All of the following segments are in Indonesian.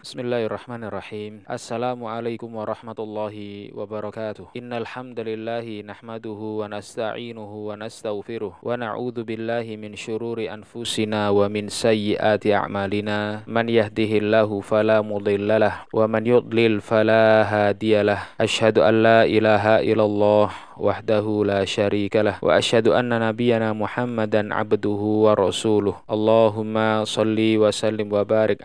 Bismillahirrahmanirrahim. Assalamualaikum warahmatullahi wabarakatuh. Innal hamdalillahi nahmaduhu wa nasta'inuhu wa nastaghfiruh wa na'udzu billahi min syururi anfusina wa min sayyiati a'malina. Man yahdihillahu fala mudhillalah wa man yudlil fala hadiyalah. Asyhadu an la ilaha illallah wahdahu la syarikalah wa asyhadu anna nabiyyana Muhammadan abduhu wa rasuluh. Allahumma salli wa sallim wa barik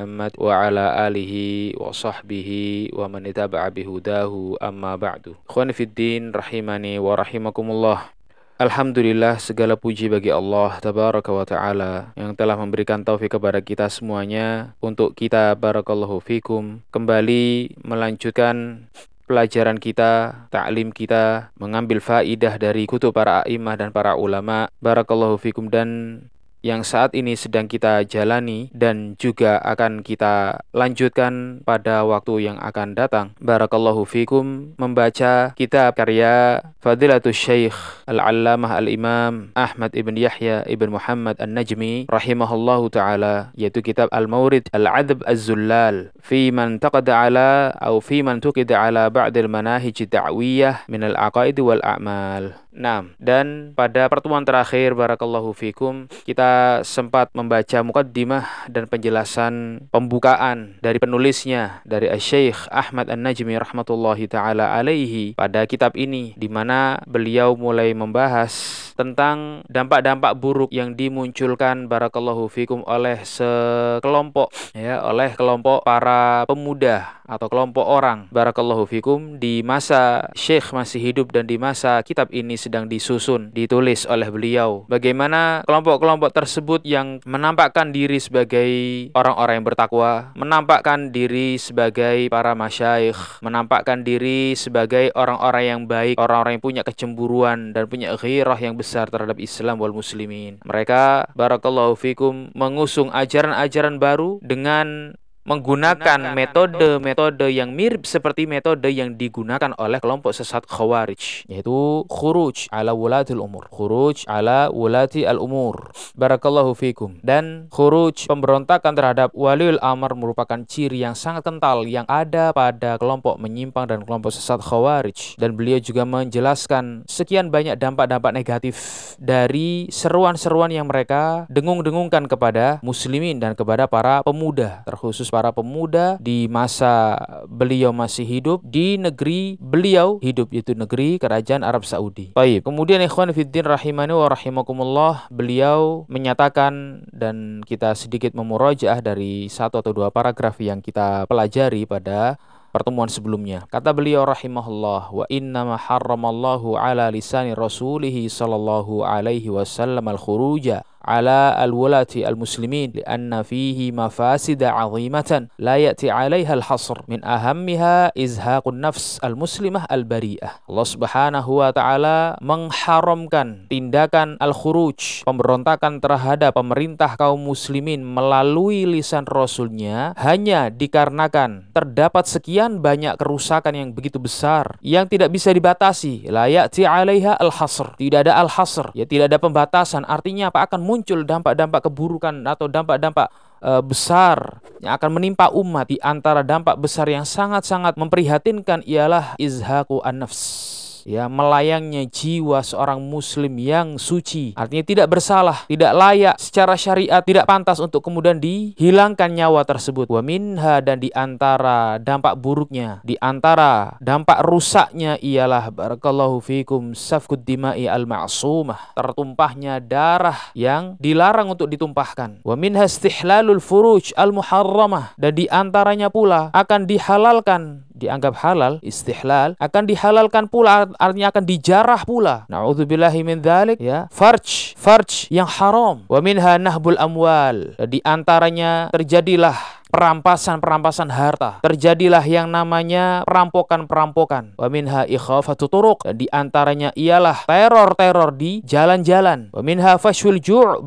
Muhammad wa ala alihi wa sahbihi wa man itaba'a bihudahu amma ba'du. Ikhwan fiddin rahimani wa rahimakumullah. Alhamdulillah segala puji bagi Allah tabaraka wa taala yang telah memberikan taufik kepada kita semuanya untuk kita barakallahu fikum kembali melanjutkan pelajaran kita, taklim kita, mengambil faidah dari kutub para imam dan para ulama. Barakallahu fikum dan yang saat ini sedang kita jalani dan juga akan kita lanjutkan pada waktu yang akan datang. Barakallahu fikum membaca kitab karya Fadilatul Syekh Al-Allamah Al-Imam Ahmad Ibn Yahya Ibn Muhammad An-Najmi rahimahullahu taala yaitu kitab Al-Maurid Al-Adab Az-Zullal fi man taqada ala atau fi man tuqida ala ba'd al-manahij da'wiyah min al-aqaid wal a'mal. Nah, dan pada pertemuan terakhir barakallahu fikum kita sempat membaca mukaddimah dan penjelasan pembukaan dari penulisnya dari Syekh Ahmad An-Najmi rahmatullahi taala alaihi pada kitab ini di mana beliau mulai membahas tentang dampak-dampak buruk yang dimunculkan barakallahu fikum oleh sekelompok ya oleh kelompok para pemuda atau kelompok orang barakallahu fikum di masa Syekh masih hidup dan di masa kitab ini sedang disusun ditulis oleh beliau. Bagaimana kelompok-kelompok tersebut yang menampakkan diri sebagai orang-orang yang bertakwa menampakkan diri sebagai para masyayikh menampakkan diri sebagai orang-orang yang baik orang-orang yang punya kecemburuan dan punya ghirah yang besar terhadap Islam wal muslimin. Mereka barakallahu fikum mengusung ajaran-ajaran baru dengan menggunakan metode-metode yang mirip seperti metode yang digunakan oleh kelompok sesat Khawarij yaitu khuruj ala wulatil umur. Khuruj ala wulati al umur. Barakallahu fikum. Dan khuruj pemberontakan terhadap waliul amr merupakan ciri yang sangat kental yang ada pada kelompok menyimpang dan kelompok sesat Khawarij. Dan beliau juga menjelaskan sekian banyak dampak-dampak negatif dari seruan-seruan yang mereka dengung-dengungkan kepada muslimin dan kepada para pemuda terkhusus para pemuda di masa beliau masih hidup di negeri beliau hidup yaitu negeri kerajaan Arab Saudi. Baik, kemudian ikhwan fiddin rahimani wa rahimakumullah beliau menyatakan dan kita sedikit memurojaah dari satu atau dua paragraf yang kita pelajari pada pertemuan sebelumnya. Kata beliau rahimahullah wa inna ma harramallahu ala lisani rasulihi sallallahu alaihi wasallam al-khuruja على الولاة المسلمين لأن فيه مفاسد عظيمة لا يأتي عليها الحصر من أهمها إزهاق النفس المسلمة البريئة Allah Subhanahu wa taala mengharamkan tindakan al-khuruj pemberontakan terhadap pemerintah kaum muslimin melalui lisan rasulnya hanya dikarenakan terdapat sekian banyak kerusakan yang begitu besar yang tidak bisa dibatasi la ya'ti 'alaiha al-hasr tidak ada al-hasr ya tidak ada pembatasan artinya apa akan muncul dampak-dampak keburukan atau dampak-dampak uh, besar yang akan menimpa umat di antara dampak besar yang sangat-sangat memprihatinkan ialah izhaqu an-nafs ya melayangnya jiwa seorang muslim yang suci. Artinya tidak bersalah tidak layak secara syariat tidak pantas untuk kemudian dihilangkan nyawa tersebut. Wa minha dan di antara dampak buruknya di antara dampak rusaknya ialah barakallahu fikum safkud dimai al ma'sumah tertumpahnya darah yang dilarang untuk ditumpahkan. Wa minha istihlalul furuj al muharramah dan di antaranya pula akan dihalalkan dianggap halal istihlal akan dihalalkan pula artinya akan dijarah pula. Naudzubillahi min dzalik ya. Farj farj yang haram. Wa minha nahbul amwal. Di antaranya terjadilah perampasan-perampasan harta. Terjadilah yang namanya perampokan-perampokan. Wa minha ikhafatu turuq. Di antaranya ialah teror-teror di jalan-jalan. Wa minha fashwil ju'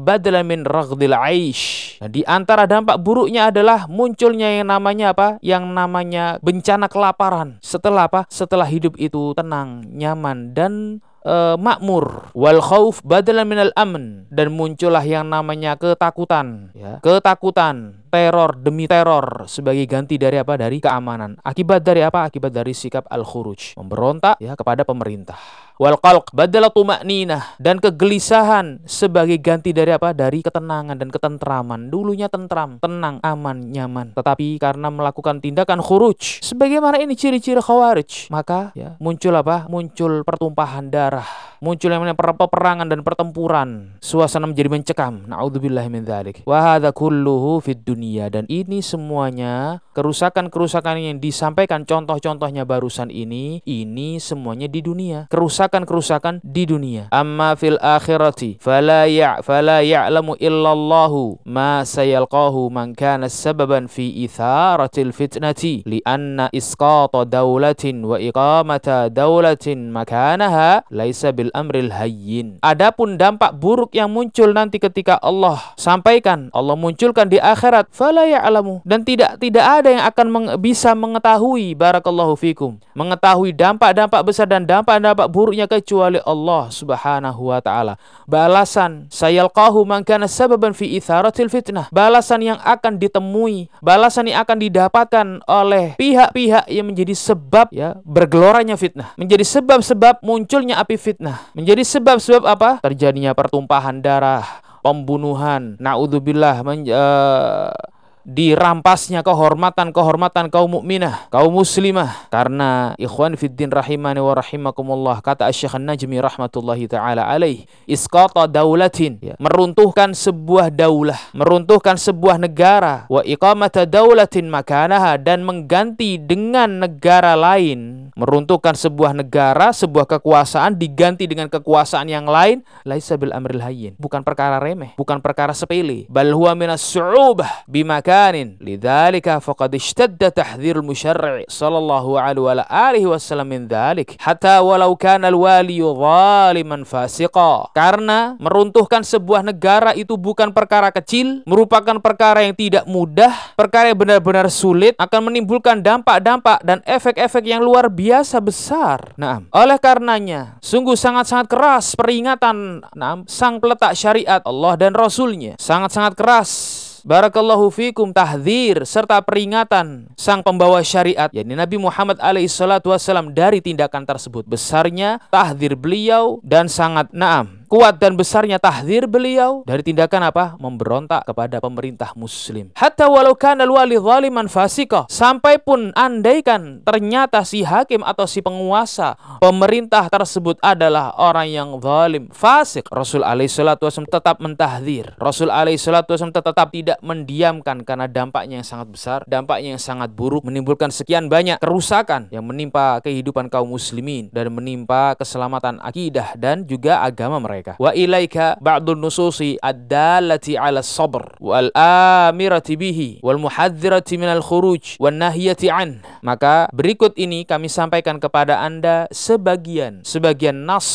aish. Di antara dampak buruknya adalah munculnya yang namanya apa? Yang namanya bencana kelaparan. Setelah apa? Setelah hidup itu tenang, nyaman dan uh, makmur. Wal khauf badalan minal amn. Dan muncullah yang namanya ketakutan. Ya. Ketakutan teror demi teror. Sebagai ganti dari apa? Dari keamanan. Akibat dari apa? Akibat dari sikap al khuruj memberontak ya kepada pemerintah wal qalq badala tuma'ninah dan kegelisahan sebagai ganti dari apa? Dari ketenangan dan ketentraman. Dulunya tentram tenang aman nyaman. Tetapi karena melakukan tindakan khuruj sebagaimana ini ciri-ciri khawarij maka ya muncul apa? Muncul pertumpahan darah. Muncul yang namanya peperangan dan pertempuran. Suasana menjadi mencekam. Naudzubillah min dzalik wa hadza kulluhu fid dunia dan ini semuanya kerusakan-kerusakan yang disampaikan contoh-contohnya barusan ini ini semuanya di dunia kerusakan-kerusakan di dunia. Amma fil akhirati fala ya fala ya'lamu illallahu ma sayalqahu man kana sababan fi itharatil fitnati li anna isqata dawlatin wa iqamata dawlatin makanaha laisa bil amril hayyin. Adapun dampak buruk yang muncul nanti ketika Allah sampaikan Allah munculkan di akhirat fala ya'lamu. Dan tidak tidak ada yang akan meng, bisa mengetahui barakallahu fikum mengetahui dampak-dampak besar dan dampak-dampak buruknya kecuali Allah Subhanahu wa taala. Balasan sayalqahu man kana sababan fi itharatil fitnah. Balasan yang akan ditemui balasan yang akan didapatkan oleh pihak-pihak yang menjadi sebab ya bergeloranya fitnah. Menjadi sebab-sebab munculnya api fitnah. Menjadi sebab-sebab apa? Terjadinya pertumpahan darah pembunuhan. Naudzubillah uh, dirampasnya kehormatan-kehormatan kaum mukminah, kaum muslimah. Karena ikhwan fiddin rahimani wa rahimakumullah kata Asy-Syaikh najmi rahmatullahi taala alaih isqata daulatin ya, meruntuhkan sebuah daulah, meruntuhkan sebuah negara wa iqamata daulatin makanaha dan mengganti dengan negara lain, meruntuhkan sebuah negara, sebuah kekuasaan diganti dengan kekuasaan yang lain laisa bil amril hayyin, bukan perkara remeh, bukan perkara sepele, bal huwa minas su'ubah bimaka مكان لذلك فقد اشتد تحذير المشرع صلى الله عليه وعلى آله وسلم من ذلك حتى ولو كان الوالي ظالما فاسقا karena meruntuhkan sebuah negara itu bukan perkara kecil merupakan perkara yang tidak mudah perkara yang benar-benar sulit akan menimbulkan dampak-dampak dan efek-efek yang luar biasa besar nah oleh karenanya sungguh sangat-sangat keras peringatan nah, sang peletak syariat Allah dan Rasulnya sangat-sangat keras Barakallahu fikum tahdzir serta peringatan sang pembawa syariat yakni Nabi Muhammad alaihi salatu wasallam dari tindakan tersebut. Besarnya tahdzir beliau dan sangat naam kuat dan besarnya tahdir beliau dari tindakan apa? Memberontak kepada pemerintah muslim. Hatta walau kana wali zaliman fasika. Sampai pun andaikan ternyata si hakim atau si penguasa pemerintah tersebut adalah orang yang zalim, fasik. Rasul alaihi wasallam tetap mentahdir. Rasul alaihi wasallam tetap tidak mendiamkan karena dampaknya yang sangat besar, dampaknya yang sangat buruk menimbulkan sekian banyak kerusakan yang menimpa kehidupan kaum muslimin dan menimpa keselamatan akidah dan juga agama mereka mereka. Wa ilaika ba'dun nususi ad-dallati 'ala sabr wal amirati bihi wal muhadzirati minal khuruj wan nahiyati an. Maka berikut ini kami sampaikan kepada Anda sebagian sebagian nas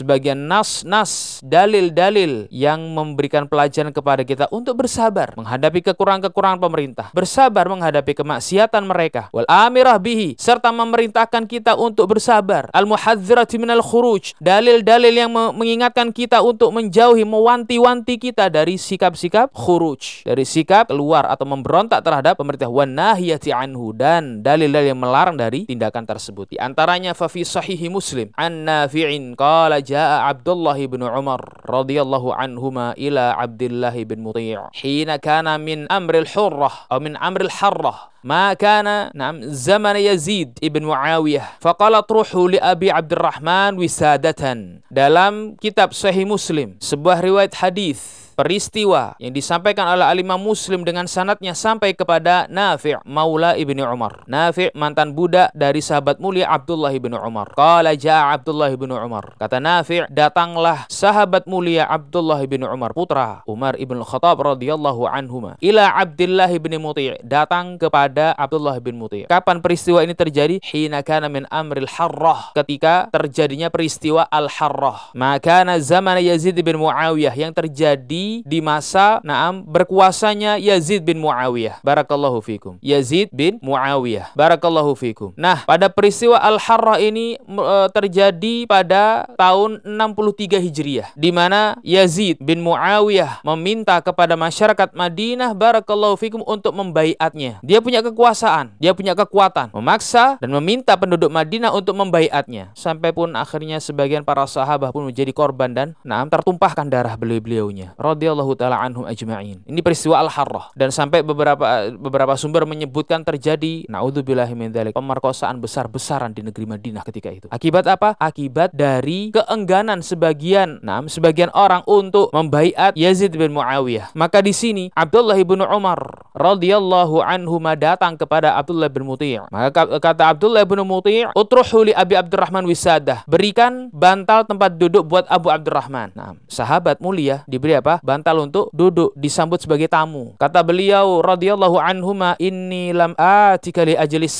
sebagian nas-nas, dalil-dalil yang memberikan pelajaran kepada kita untuk bersabar menghadapi kekurangan-kekurangan pemerintah, bersabar menghadapi kemaksiatan mereka, wal amirah bihi serta memerintahkan kita untuk bersabar, al muhadzirati minal khuruj, dalil-dalil yang mengingatkan kita untuk menjauhi mewanti-wanti kita dari sikap-sikap khuruj, dari sikap keluar atau memberontak terhadap pemerintah wan nahiyati anhu dan dalil-dalil yang melarang dari tindakan tersebut. Di antaranya fa fi sahihi Muslim an Nafi'in qala جاء عبد الله بن عمر رضي الله عنهما إلى عبد الله بن مطيع حين كان من أمر الحرة أو من أمر الحرة ما كان نعم زمن يزيد ابن معاوية فقال اطرحوا لأبي عبد الرحمن وسادة dalam kitab Sahih Muslim sebuah riwayat hadis peristiwa yang disampaikan oleh alimah muslim dengan sanatnya sampai kepada Nafi' Maula ibni Umar. Nafi' mantan budak dari sahabat mulia Abdullah ibni Umar. Qala ja'a Abdullah ibni Umar. Kata Nafi' datanglah sahabat mulia Abdullah ibni Umar putra Umar ibn Khattab radhiyallahu anhuma. Ila Abdullah ibni Muti' datang kepada Abdullah bin Muti'. Kapan peristiwa ini terjadi? Hina kana min amril harrah. Ketika terjadinya peristiwa al-harrah. Maka zaman Yazid bin Muawiyah yang terjadi di masa naam berkuasanya Yazid bin Muawiyah. Barakallahu fikum. Yazid bin Muawiyah. Barakallahu fikum. Nah, pada peristiwa Al-Harrah ini e, terjadi pada tahun 63 Hijriah di mana Yazid bin Muawiyah meminta kepada masyarakat Madinah barakallahu fikum untuk membaiatnya. Dia punya kekuasaan, dia punya kekuatan, memaksa dan meminta penduduk Madinah untuk membaiatnya. Sampai pun akhirnya sebagian para sahabat pun menjadi korban dan nah tertumpahkan darah beliau-beliaunya radhiyallahu taala anhum ajma'in. Ini peristiwa Al-Harrah dan sampai beberapa beberapa sumber menyebutkan terjadi naudzubillahi min dzalik pemerkosaan besar-besaran di negeri Madinah ketika itu. Akibat apa? Akibat dari keengganan sebagian nah sebagian orang untuk membaiat Yazid bin Muawiyah. Maka di sini Abdullah bin Umar radhiyallahu anhu datang kepada Abdullah bin Muti'. Maka kata Abdullah bin Muti', "Utruhu li Abi Abdurrahman wisadah." Berikan bantal tempat duduk buat Abu Abdurrahman. Nah, sahabat mulia diberi apa? Bantal untuk duduk disambut sebagai tamu. Kata beliau radhiyallahu anhuma inni lam atika li ajlis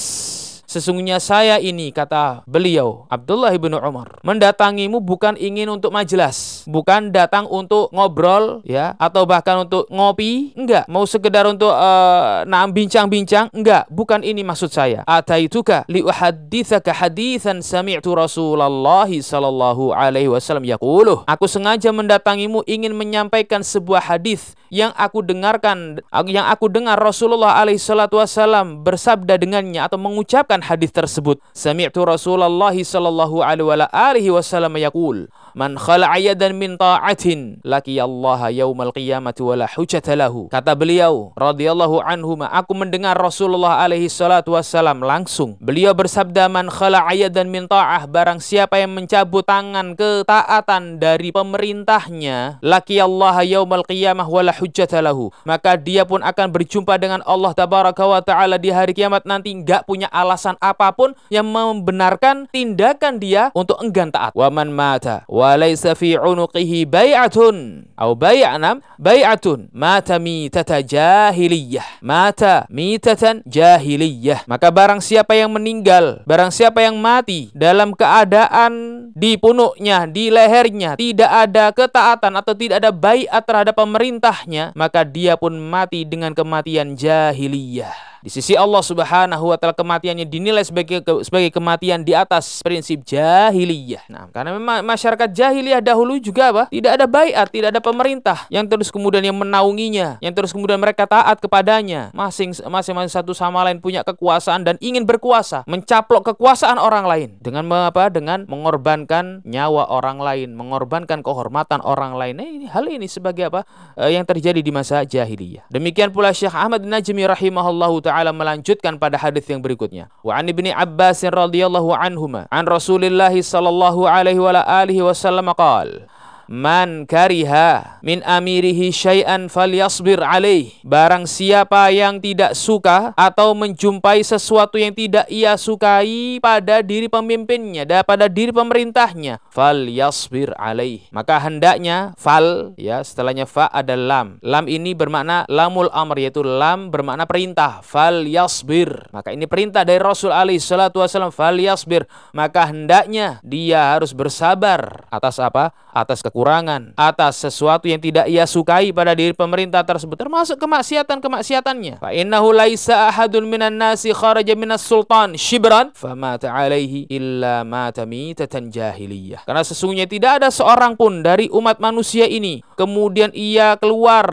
Sesungguhnya saya ini, kata beliau, Abdullah bin Umar, mendatangimu bukan ingin untuk majelas, bukan datang untuk ngobrol, ya, atau bahkan untuk ngopi, enggak. Mau sekedar untuk uh, nah bincang-bincang, enggak. Bukan ini maksud saya. Ataituka li uhadditsaka haditsan sami'tu Rasulullah sallallahu alaihi wasallam yaquluh. Aku sengaja mendatangimu ingin menyampaikan sebuah hadis yang aku dengarkan, yang aku dengar Rasulullah alaihi wasallam bersabda dengannya atau mengucapkan hadis tersebut. Sami'tu Rasulullah sallallahu alaihi wasallam yaqul Man khala'a yadan min ta'atin laki Allah yaumal qiyamati wala hujjata lahu. Kata beliau radhiyallahu anhu, aku mendengar Rasulullah alaihi salatu wassalam langsung. Beliau bersabda man khala'a yadan min ta'ah barang siapa yang mencabut tangan ketaatan dari pemerintahnya laki Allah yaumal qiyamah wala hujjata lahu. Maka dia pun akan berjumpa dengan Allah tabaraka wa taala di hari kiamat nanti enggak punya alasan apa pun yang membenarkan tindakan dia untuk enggan taat. Waman mata walaysa fi unuqihi bai'atun atau bai'anam bai'atun mata mitata jahiliyah mata mitatan jahiliyah. Maka barang siapa yang meninggal barang siapa yang mati dalam keadaan di punuknya di lehernya tidak ada ketaatan atau tidak ada baiat terhadap pemerintahnya maka dia pun mati dengan kematian jahiliyah di sisi Allah Subhanahu wa taala kematiannya dinilai sebagai sebagai kematian di atas prinsip jahiliyah. Nah, karena memang masyarakat jahiliyah dahulu juga apa? Tidak ada baiat, tidak ada pemerintah yang terus kemudian yang menaunginya, yang terus kemudian mereka taat kepadanya. Masing masing-masing satu sama lain punya kekuasaan dan ingin berkuasa, mencaplok kekuasaan orang lain dengan apa? Dengan mengorbankan nyawa orang lain, mengorbankan kehormatan orang lain. Nah, ini hal ini sebagai apa? Eh, yang terjadi di masa jahiliyah. Demikian pula Syekh Ahmad Najmi rahimahullahu melanjutkan pada hadis yang berikutnya. Wa an Ibnu Abbas radhiyallahu anhuma an Rasulillah sallallahu alaihi wa alihi wasallam qala Man kariha min amirihi syai'an falyasbir alaih. Barang siapa yang tidak suka atau menjumpai sesuatu yang tidak ia sukai pada diri pemimpinnya dan pada diri pemerintahnya, falyasbir alaih. Maka hendaknya fal ya setelahnya fa ada lam. Lam ini bermakna lamul amr yaitu lam bermakna perintah. Falyasbir. Maka ini perintah dari Rasul alaihi salatu wasallam falyasbir. Maka hendaknya dia harus bersabar atas apa? Atas kekurangan kekurangan atas sesuatu yang tidak ia sukai pada diri pemerintah tersebut termasuk kemaksiatan-kemaksiatannya. Fa innahu laisa ahadun minan nasi kharaja minas sultan shibran famata alaihi illa mata mitatan jahiliyah. Karena sesungguhnya tidak ada seorang pun dari umat manusia ini kemudian ia keluar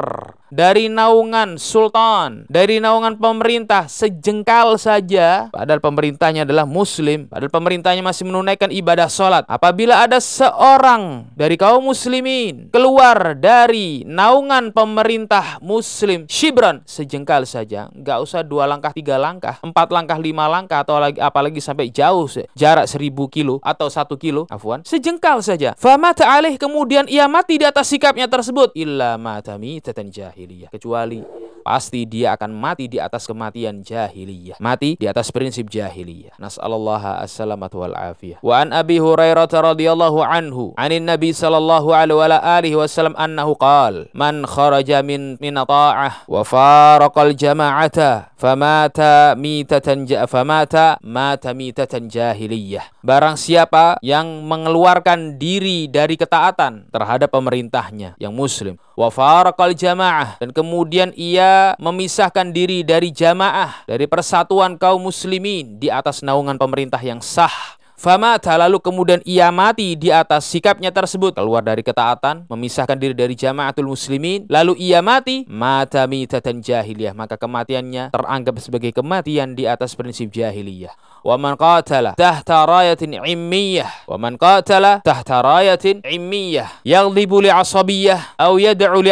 dari naungan sultan, dari naungan pemerintah sejengkal saja, padahal pemerintahnya adalah muslim, padahal pemerintahnya masih menunaikan ibadah sholat. Apabila ada seorang dari kaum muslimin keluar dari naungan pemerintah muslim, shibran, sejengkal saja, nggak usah dua langkah, tiga langkah, empat langkah, lima langkah, atau lagi apalagi sampai jauh jarak seribu kilo atau satu kilo, afwan, sejengkal saja. Fama ta'alih kemudian ia mati di atas sikapnya tersebut, illa matami tetanja jahiliyah kecuali pasti dia akan mati di atas kematian jahiliyah. Mati di atas prinsip jahiliyah. Nas'alullah as-salamat wal afiyah. Wa an Abi Hurairah radhiyallahu anhu, anin Nabi sallallahu alaihi wasallam annahu qala, man kharaja min min ta'ah wa faraqal jama'ata famata mitatan ja famata mata mitatan jahiliyah. Barang siapa yang mengeluarkan diri dari ketaatan terhadap pemerintahnya yang muslim wa faraqal jamaah dan kemudian ia memisahkan diri dari jamaah dari persatuan kaum muslimin di atas naungan pemerintah yang sah Famata lalu kemudian ia mati di atas sikapnya tersebut. Keluar dari ketaatan memisahkan diri dari jamaatul muslimin lalu ia mati mata mitatan jahiliyah. Maka kematiannya teranggap sebagai kematian di atas prinsip jahiliyah. Wa man qatala tahta rayatin immiyah. Wa man qatala tahta rayatin immiyah. Yaghlibu li asabiyyah aw yad'u li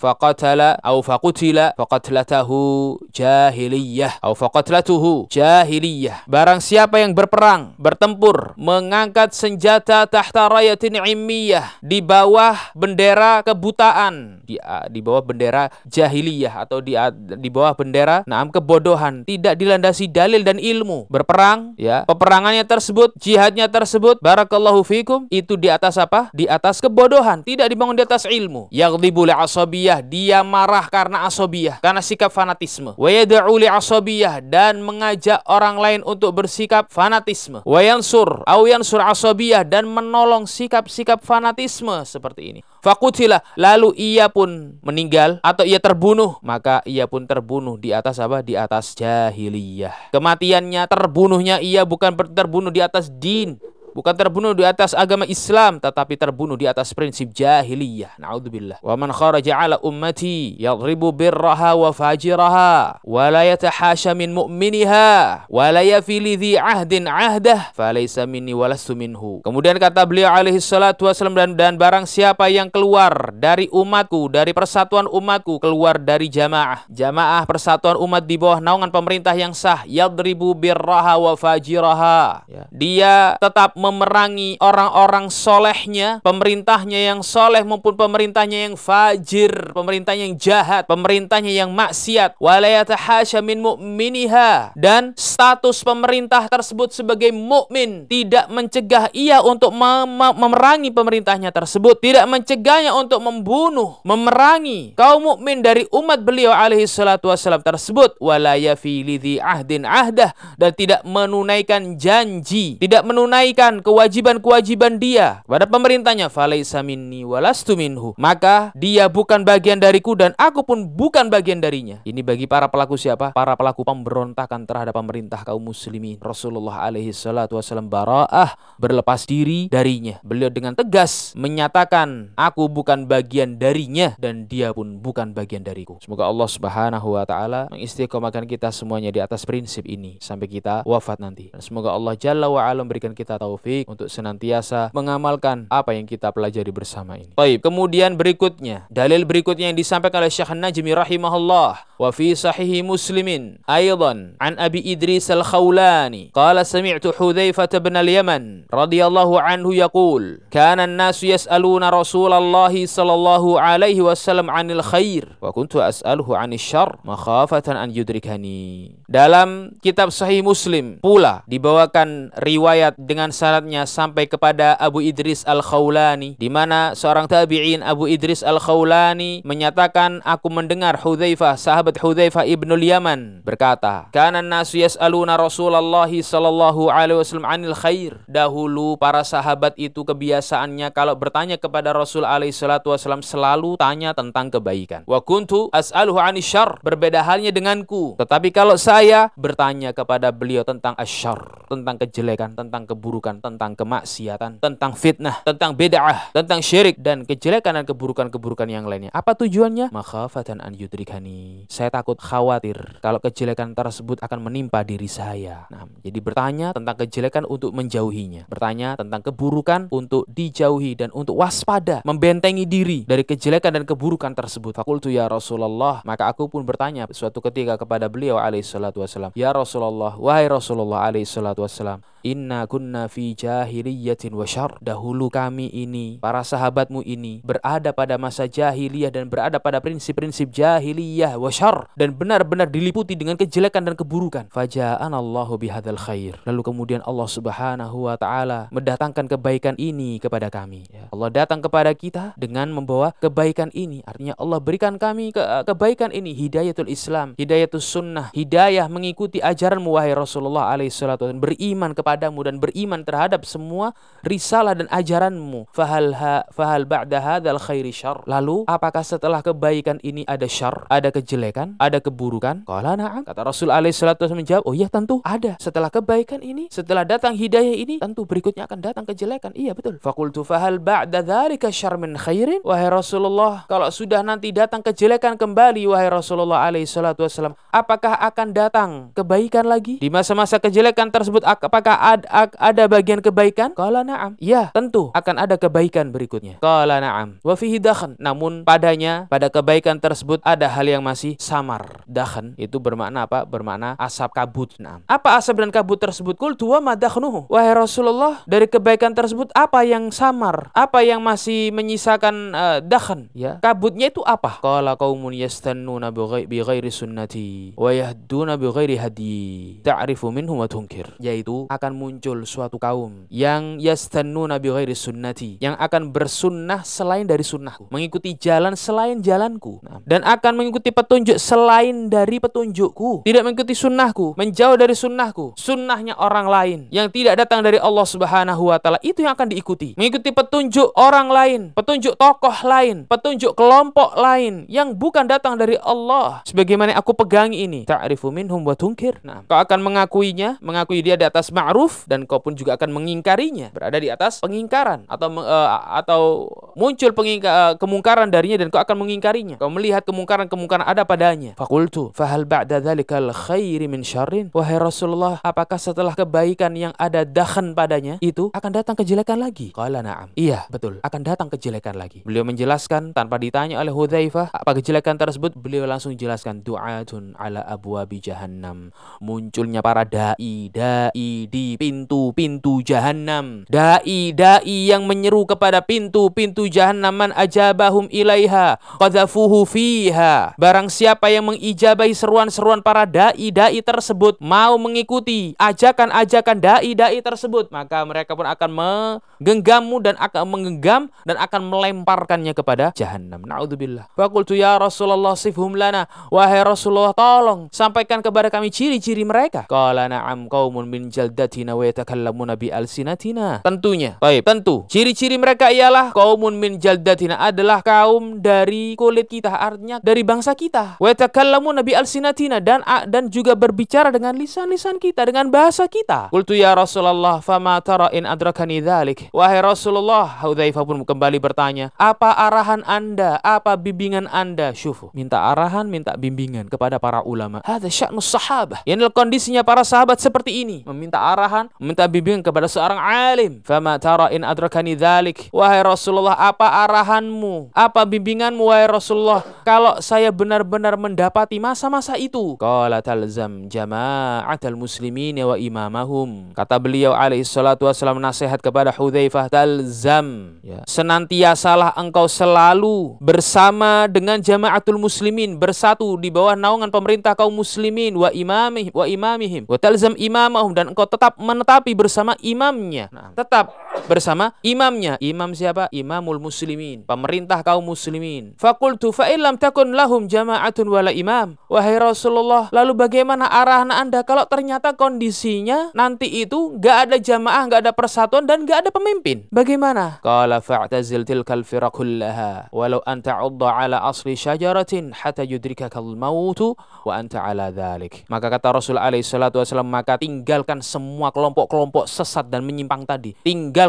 faqatala au faqutila faqatlatahu jahiliyah au faqatlatuhu jahiliyah barang siapa yang berperang bertempur mengangkat senjata tahta rayatin immiyah di bawah bendera kebutaan di, di bawah bendera jahiliyah atau di di bawah bendera naam kebodohan tidak dilandasi dalil dan ilmu. Berperang ya peperangannya tersebut jihadnya tersebut barakallahu fikum itu di atas apa? Di atas kebodohan tidak dibangun di atas ilmu. Yaghlibu li asabiyah asobiyah, dia marah karena asobiyah, karena sikap fanatisme. Wa li asobiyah dan mengajak orang lain untuk bersikap fanatisme. Wa yansur au yansur asobiyah dan menolong sikap-sikap fanatisme seperti ini. Fakutila lalu ia pun meninggal atau ia terbunuh maka ia pun terbunuh di atas apa di atas jahiliyah kematiannya terbunuhnya ia bukan terbunuh di atas din bukan terbunuh di atas agama Islam tetapi terbunuh di atas prinsip jahiliyah. Naudzubillah. Wa man kharaja ala ummati yadribu birraha wa fajiraha wa la yatahasha min mu'miniha wa la yafili dhi ahdin ahdah falaysa minni walastu minhu. Kemudian kata beliau alaihi salatu wasallam dan, dan barang siapa yang keluar dari umatku dari persatuan umatku keluar dari jamaah jamaah persatuan umat di bawah naungan pemerintah yang sah yadribu birraha wa fajiraha. Ya. dia tetap memerangi orang-orang solehnya, pemerintahnya yang soleh maupun pemerintahnya yang fajir, pemerintahnya yang jahat, pemerintahnya yang maksiat. Walayatahasya min mu'miniha. Dan status pemerintah tersebut sebagai mukmin tidak mencegah ia untuk memerangi pemerintahnya tersebut, tidak mencegahnya untuk membunuh, memerangi kaum mukmin dari umat beliau alaihi salatu wasallam tersebut. Walayafi ahdin ahdah dan tidak menunaikan janji, tidak menunaikan menunaikan kewajiban-kewajiban dia kepada pemerintahnya falaisa minni walastu minhu. Maka dia bukan bagian dariku dan aku pun bukan bagian darinya. Ini bagi para pelaku siapa? Para pelaku pemberontakan terhadap pemerintah kaum muslimin. Rasulullah alaihi salatu wasallam bara'ah berlepas diri darinya. Beliau dengan tegas menyatakan aku bukan bagian darinya dan dia pun bukan bagian dariku. Semoga Allah Subhanahu wa taala mengistiqomahkan kita semuanya di atas prinsip ini sampai kita wafat nanti. Dan semoga Allah Jalla wa ala memberikan kita taufik taufik untuk senantiasa mengamalkan apa yang kita pelajari bersama ini. Baik, kemudian berikutnya, dalil berikutnya yang disampaikan oleh Syekh Najmi rahimahullah wa fi sahihi Muslimin aidan an Abi Idris al-Khawlani qala sami'tu Hudzaifah bin al-Yaman radhiyallahu anhu yaqul kana an-nasu yas'aluna Rasulullah sallallahu alaihi wasallam 'anil khair wa kuntu as'aluhu 'anil syarr makhafatan an yudrikani. Dalam kitab Sahih Muslim pula dibawakan riwayat dengan syaratnya sampai kepada Abu Idris Al-Khawlani di mana seorang tabi'in Abu Idris Al-Khawlani menyatakan aku mendengar Hudzaifah sahabat Hudzaifah ibnu Yaman berkata kana nasu yas'aluna Rasulullah sallallahu alaihi wasallam anil khair dahulu para sahabat itu kebiasaannya kalau bertanya kepada Rasul alaihi salatu wasallam selalu tanya tentang kebaikan. Wa kuntu as'aluhu syarr berbeda halnya denganku. Tetapi kalau saya bertanya kepada beliau tentang asyar tentang kejelekan tentang keburukan tentang kemaksiatan, tentang fitnah, tentang bid'ah, tentang syirik dan kejelekan dan keburukan-keburukan yang lainnya. Apa tujuannya? Makhafatan an yudrikani. saya takut khawatir kalau kejelekan tersebut akan menimpa diri saya. Nah, jadi bertanya tentang kejelekan untuk menjauhinya. Bertanya tentang keburukan untuk dijauhi dan untuk waspada, membentengi diri dari kejelekan dan keburukan tersebut. Fakultu ya Rasulullah, maka aku pun bertanya suatu ketika kepada beliau alaihi salatu wasallam, "Ya Rasulullah, wahai Rasulullah alaihi salatu wasallam, Inna kunna fi jahiliyatin wa syar. Dahulu kami ini, para sahabatmu ini, berada pada masa jahiliyah dan berada pada prinsip-prinsip jahiliyah wa syar. Dan benar-benar diliputi dengan kejelekan dan keburukan. Faja'an Allahu bihadal khair. Lalu kemudian Allah subhanahu wa ta'ala mendatangkan kebaikan ini kepada kami. Ya. Allah datang kepada kita dengan membawa kebaikan ini. Artinya Allah berikan kami ke kebaikan ini. Hidayatul Islam, hidayatul sunnah, hidayah mengikuti ajaranmu wahai Rasulullah alaihi salatu beriman kepada kepadamu dan beriman terhadap semua risalah dan ajaranmu. Fahal ha, fahal ba'da hadzal khairi syar. Lalu apakah setelah kebaikan ini ada syar, ada kejelekan, ada keburukan? Qala na'am. Kata Rasul alaihi salatu menjawab, "Oh iya tentu ada. Setelah kebaikan ini, setelah datang hidayah ini, tentu berikutnya akan datang kejelekan." Iya betul. Fakultu fahal ba'da dzalika syar min khairin? Wahai Rasulullah, kalau sudah nanti datang kejelekan kembali wahai Rasulullah alaihi salatu apakah akan datang kebaikan lagi? Di masa-masa kejelekan tersebut apakah ad, ada bagian kebaikan? Qala na'am. Ya, tentu akan ada kebaikan berikutnya. Qala na'am. Wa fihi dakhan. Namun padanya pada kebaikan tersebut ada hal yang masih samar. Dakhan itu bermakna apa? Bermakna asap kabut. Na'am. Apa asap dan kabut tersebut? Qul tuwa madakhnuhu. Wahai Rasulullah, dari kebaikan tersebut apa yang samar? Apa yang masih menyisakan uh, dakhan? Ya. Kabutnya itu apa? Qala qaumun yastannuna bi ghairi sunnati wa yahduna bi ghairi hadi. Ta'rifu minhum wa tunkir. Yaitu akan akan muncul suatu kaum yang yastannuna bi ghairi sunnati, yang akan bersunnah selain dari sunnahku, mengikuti jalan selain jalanku, nah, dan akan mengikuti petunjuk selain dari petunjukku, tidak mengikuti sunnahku, menjauh dari sunnahku, sunnahnya orang lain yang tidak datang dari Allah Subhanahu wa taala itu yang akan diikuti. Mengikuti petunjuk orang lain, petunjuk tokoh lain, petunjuk kelompok lain yang bukan datang dari Allah. Sebagaimana aku pegangi ini, ta'rifu minhum wa tunkir. Nah, kau akan mengakuinya, mengakui dia di atas ma'ruf ma'ruf dan kau pun juga akan mengingkarinya, berada di atas pengingkaran atau uh, atau muncul pengingka, uh, kemungkaran darinya dan kau akan mengingkarinya. Kau melihat kemungkaran-kemungkaran ada padanya. Fakultu, fahal ba'da dzalikal khairi min syarrin? Wahai Rasulullah, apakah setelah kebaikan yang ada dahan padanya itu akan datang kejelekan lagi? Qala na'am. Iya, betul, akan datang kejelekan lagi. Beliau menjelaskan tanpa ditanya oleh Hudzaifah apa kejelekan tersebut, beliau langsung jelaskan du'atun ala abwabi jahannam. Munculnya para dai, dai di pintu-pintu jahanam. Dai-dai yang menyeru kepada pintu-pintu jahanam man ajabahum ilaiha qadhafuhu fiha. Barang siapa yang mengijabahi seruan-seruan para dai-dai tersebut mau mengikuti ajakan-ajakan dai-dai tersebut, maka mereka pun akan menggenggammu dan akan menggenggam dan akan melemparkannya kepada jahanam. Naudzubillah. Fakultu ya Rasulullah sifhum lana. Wahai Rasulullah tolong sampaikan kepada kami ciri-ciri mereka. Qala na'am qaumun min jaldat alsinatina wa yatakallamuna bi alsinatina. Tentunya. Baik, tentu. Ciri-ciri mereka ialah kaumun min jaldatina adalah kaum dari kulit kita, artinya dari bangsa kita. Wa yatakallamuna bi alsinatina dan dan juga berbicara dengan lisan-lisan kita, dengan bahasa kita. Qultu ya Rasulullah, fama tara in adrakani dzalik. Wahai Rasulullah, Hudzaifah pun kembali bertanya, apa arahan Anda? Apa bimbingan Anda? Syufu. Minta arahan, minta bimbingan kepada para ulama. Hadza sya'nus sahabah. Yang kondisinya para sahabat seperti ini, meminta arahan arahan, meminta bimbingan kepada seorang alim. Fama tara in adrakani dzalik. Wahai Rasulullah, apa arahanmu? Apa bimbinganmu wahai Rasulullah? Kalau saya benar-benar mendapati masa-masa itu. Qala talzam jama'atal muslimin wa imamahum. Kata beliau alaihi salatu wasallam nasihat kepada Hudzaifah, talzam. Ya. Senantiasalah engkau selalu bersama dengan jamaatul muslimin bersatu di bawah naungan pemerintah kaum muslimin wa imamih wa imamihim wa talzam imamahum dan engkau tetap menetapi bersama imamnya. Nah, tetap bersama imamnya. Imam siapa? Imamul muslimin, pemerintah kaum muslimin. Fakultu fa illam takun lahum jama'atun wala imam. Wahai Rasulullah, lalu bagaimana arahan Anda kalau ternyata kondisinya nanti itu gak ada jamaah, gak ada persatuan dan gak ada pemimpin? Bagaimana? Qala fa'tazil tilkal firakullaha walau anta ala asli syajaratin hatta yudrikakal mautu wa anta ala dhalik. Maka kata Rasul alaihi salatu wasallam, maka tinggalkan semua kelompok-kelompok sesat dan menyimpang tadi.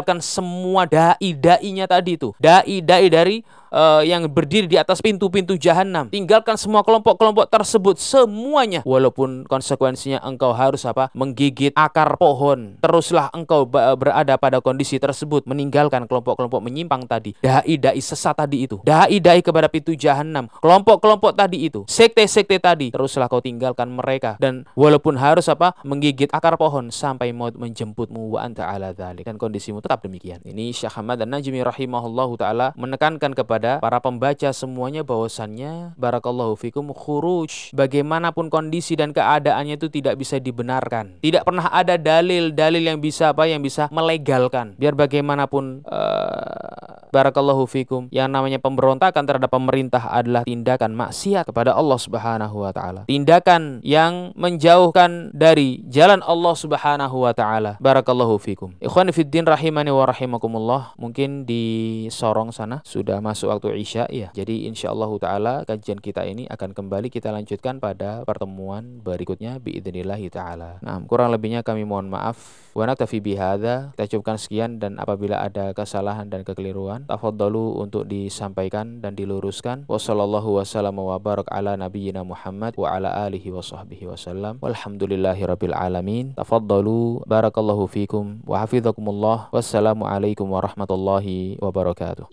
Tinggalkan semua dai-dainya tadi itu. Dai-dai dari uh, yang berdiri di atas pintu-pintu jahanam. Tinggalkan semua kelompok-kelompok tersebut semuanya walaupun konsekuensinya engkau harus apa? menggigit akar pohon. Teruslah engkau berada pada kondisi tersebut meninggalkan kelompok-kelompok menyimpang tadi. Dai-dai sesat tadi itu. Dai-dai kepada pintu jahanam. Kelompok-kelompok tadi itu. Sekte-sekte tadi. Teruslah kau tinggalkan mereka dan walaupun harus apa? menggigit akar pohon sampai maut menjemputmu wa anta ala dzalik dan kondisimu tetap demikian. Ini Syekh Ahmad dan Najmi rahimahullahu taala menekankan kepada para pembaca semuanya bahwasannya barakallahu fikum khuruj bagaimanapun kondisi dan keadaannya itu tidak bisa dibenarkan. Tidak pernah ada dalil-dalil yang bisa apa yang bisa melegalkan. Biar bagaimanapun uh, barakallahu fikum yang namanya pemberontakan terhadap pemerintah adalah tindakan maksiat kepada Allah Subhanahu wa taala. Tindakan yang menjauhkan dari jalan Allah Subhanahu wa taala. Barakallahu fikum. Ikhwan fiddin rahimani wa rahimakumullah. Mungkin di Sorong sana sudah masuk waktu Isya ya. Jadi insyaallah taala kajian kita ini akan kembali kita lanjutkan pada pertemuan berikutnya biidznillah taala. Nah, kurang lebihnya kami mohon maaf. Wa naktafi bihadza. Kita cukupkan sekian dan apabila ada kesalahan dan kekeliruan tafadhalu untuk disampaikan dan diluruskan. Wassallallahu wasallam wa barak ala nabiyyina Muhammad wa ala alihi wa sahbihi wasallam. Walhamdulillahi rabbil alamin. Tafadhalu barakallahu fikum wa hafizakumullah. Wassalamu alaikum warahmatullahi wabarakatuh.